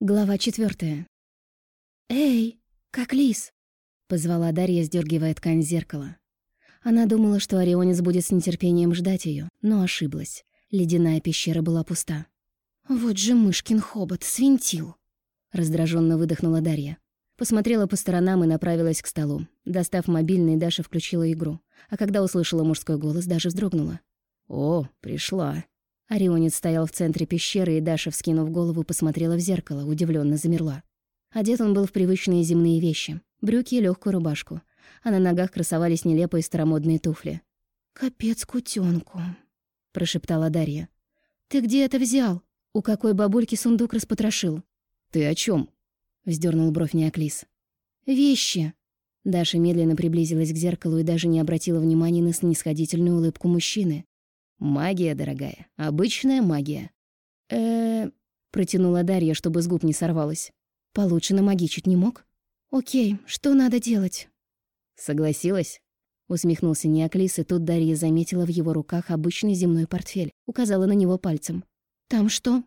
Глава четвертая. «Эй, как лис!» — позвала Дарья, сдергивая ткань зеркала. Она думала, что Орионец будет с нетерпением ждать ее, но ошиблась. Ледяная пещера была пуста. «Вот же мышкин хобот, свинтил!» Раздраженно выдохнула Дарья. Посмотрела по сторонам и направилась к столу. Достав мобильный, Даша включила игру. А когда услышала мужской голос, даже вздрогнула. «О, пришла!» Орионец стоял в центре пещеры, и Даша, вскинув голову, посмотрела в зеркало, удивленно замерла. Одет он был в привычные земные вещи. Брюки и легкую рубашку. А на ногах красовались нелепые старомодные туфли. «Капец кутёнку», — прошептала Дарья. «Ты где это взял? У какой бабульки сундук распотрошил?» «Ты о чем? вздернул бровь Неоклис. «Вещи». Даша медленно приблизилась к зеркалу и даже не обратила внимания на снисходительную улыбку мужчины. Магия, дорогая, обычная магия. э протянула Дарья, чтобы с губ не сорвалась. Получше намагичить не мог? Окей, что надо делать? Согласилась? Усмехнулся Неоклис, и тут Дарья заметила в его руках обычный земной портфель, указала на него пальцем. «Там что?»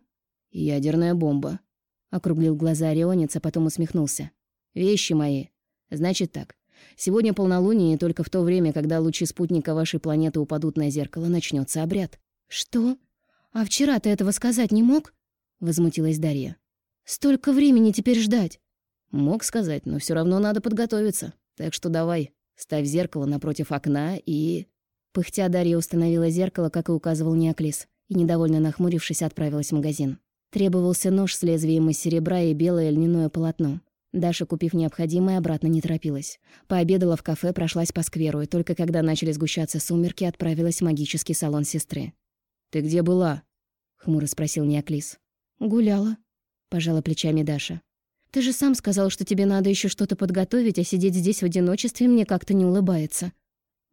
«Ядерная бомба», — округлил глаза Орионец, а потом усмехнулся. «Вещи мои. Значит так. Сегодня полнолуние, и только в то время, когда лучи спутника вашей планеты упадут на зеркало, начнется обряд». «Что? А вчера ты этого сказать не мог?» — возмутилась Дарья. «Столько времени теперь ждать». «Мог сказать, но все равно надо подготовиться. Так что давай, ставь зеркало напротив окна и...» Пыхтя Дарья установила зеркало, как и указывал Неоклис, и, недовольно нахмурившись, отправилась в магазин. Требовался нож с лезвием из серебра и белое льняное полотно. Даша, купив необходимое, обратно не торопилась. Пообедала в кафе, прошлась по скверу, и только когда начали сгущаться сумерки, отправилась в магический салон сестры. «Ты где была?» — хмуро спросил Неоклис. «Гуляла», — пожала плечами Даша. «Ты же сам сказал, что тебе надо еще что-то подготовить, а сидеть здесь в одиночестве мне как-то не улыбается».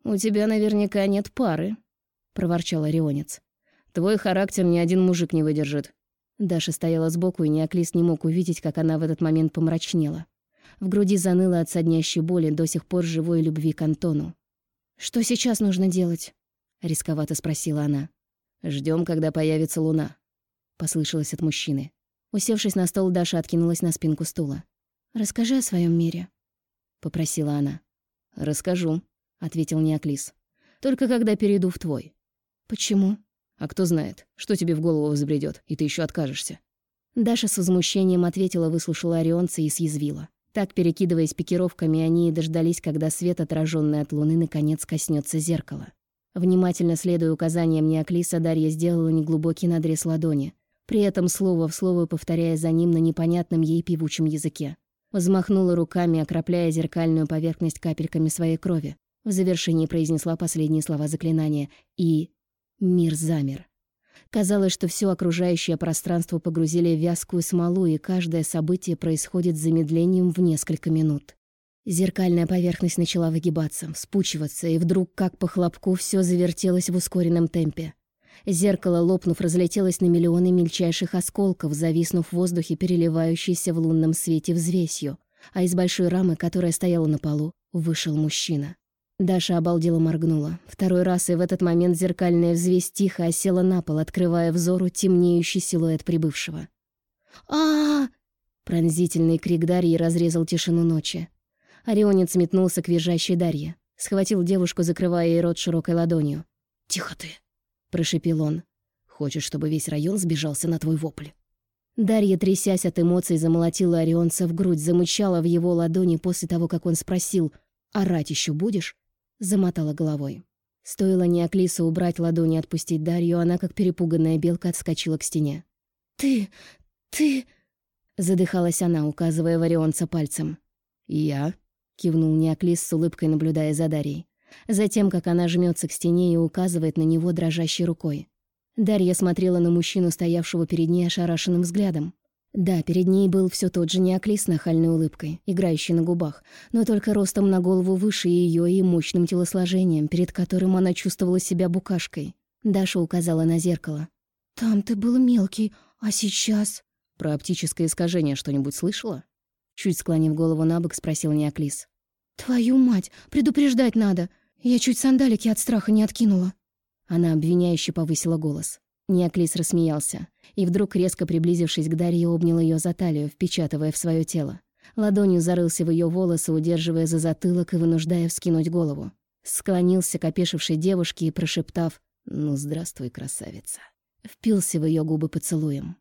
«У тебя наверняка нет пары», — проворчал Орионец. «Твой характер ни один мужик не выдержит. Даша стояла сбоку, и Неоклис не мог увидеть, как она в этот момент помрачнела. В груди заныло от соднящей боли до сих пор живой любви к Антону. «Что сейчас нужно делать?» — рисковато спросила она. Ждем, когда появится луна», — послышалось от мужчины. Усевшись на стол, Даша откинулась на спинку стула. «Расскажи о своем мире», — попросила она. «Расскажу», — ответил Неоклис. «Только когда перейду в твой». «Почему?» А кто знает, что тебе в голову взбредёт, и ты ещё откажешься. Даша с возмущением ответила, выслушала Орионца и съязвила. Так, перекидываясь пикировками, они и дождались, когда свет, отражённый от луны, наконец коснётся зеркала. Внимательно следуя указаниям Неоклиса, Дарья сделала неглубокий надрез ладони, при этом слово в слово повторяя за ним на непонятном ей певучем языке. Взмахнула руками, окропляя зеркальную поверхность капельками своей крови. В завершении произнесла последние слова заклинания и Мир замер. Казалось, что все окружающее пространство погрузили в вязкую смолу, и каждое событие происходит с замедлением в несколько минут. Зеркальная поверхность начала выгибаться, вспучиваться, и вдруг, как по хлопку, все завертелось в ускоренном темпе. Зеркало, лопнув, разлетелось на миллионы мельчайших осколков, зависнув в воздухе, переливающейся в лунном свете взвесью, а из большой рамы, которая стояла на полу, вышел мужчина. Даша обалдела моргнула. Второй раз, и в этот момент зеркальная взвесь тихо осела на пол, открывая взору темнеющий силуэт прибывшего. а, Пронзительный крик Дарьи разрезал тишину ночи. Орионец метнулся к визжащей Дарье. Схватил девушку, закрывая ей рот широкой ладонью. «Тихо ты!» — прошепел он. «Хочешь, чтобы весь район сбежался на твой вопль?» Дарья, трясясь от эмоций, замолотила Орионца в грудь, замычала в его ладони после того, как он спросил «Орать еще будешь?» Замотала головой. Стоило Неоклису убрать ладони и отпустить Дарью, она, как перепуганная белка, отскочила к стене. «Ты... ты...» Задыхалась она, указывая Варионца пальцем. «Я?» — кивнул Неоклис с улыбкой, наблюдая за Дарьей. Затем, как она жмется к стене и указывает на него дрожащей рукой. Дарья смотрела на мужчину, стоявшего перед ней ошарашенным взглядом. Да, перед ней был все тот же неоклис с нахальной улыбкой, играющий на губах, но только ростом на голову выше ее и мощным телосложением, перед которым она чувствовала себя букашкой. Даша указала на зеркало. «Там ты был мелкий, а сейчас...» «Про оптическое искажение что-нибудь слышала?» Чуть склонив голову на бок, спросил Неоклис. «Твою мать, предупреждать надо! Я чуть сандалики от страха не откинула!» Она обвиняюще повысила голос. Неоклис рассмеялся, и вдруг, резко приблизившись к Дарье, обнял ее за талию, впечатывая в свое тело. Ладонью зарылся в ее волосы, удерживая за затылок и вынуждая вскинуть голову. Склонился к опешившей девушке и, прошептав «Ну, здравствуй, красавица», впился в ее губы поцелуем.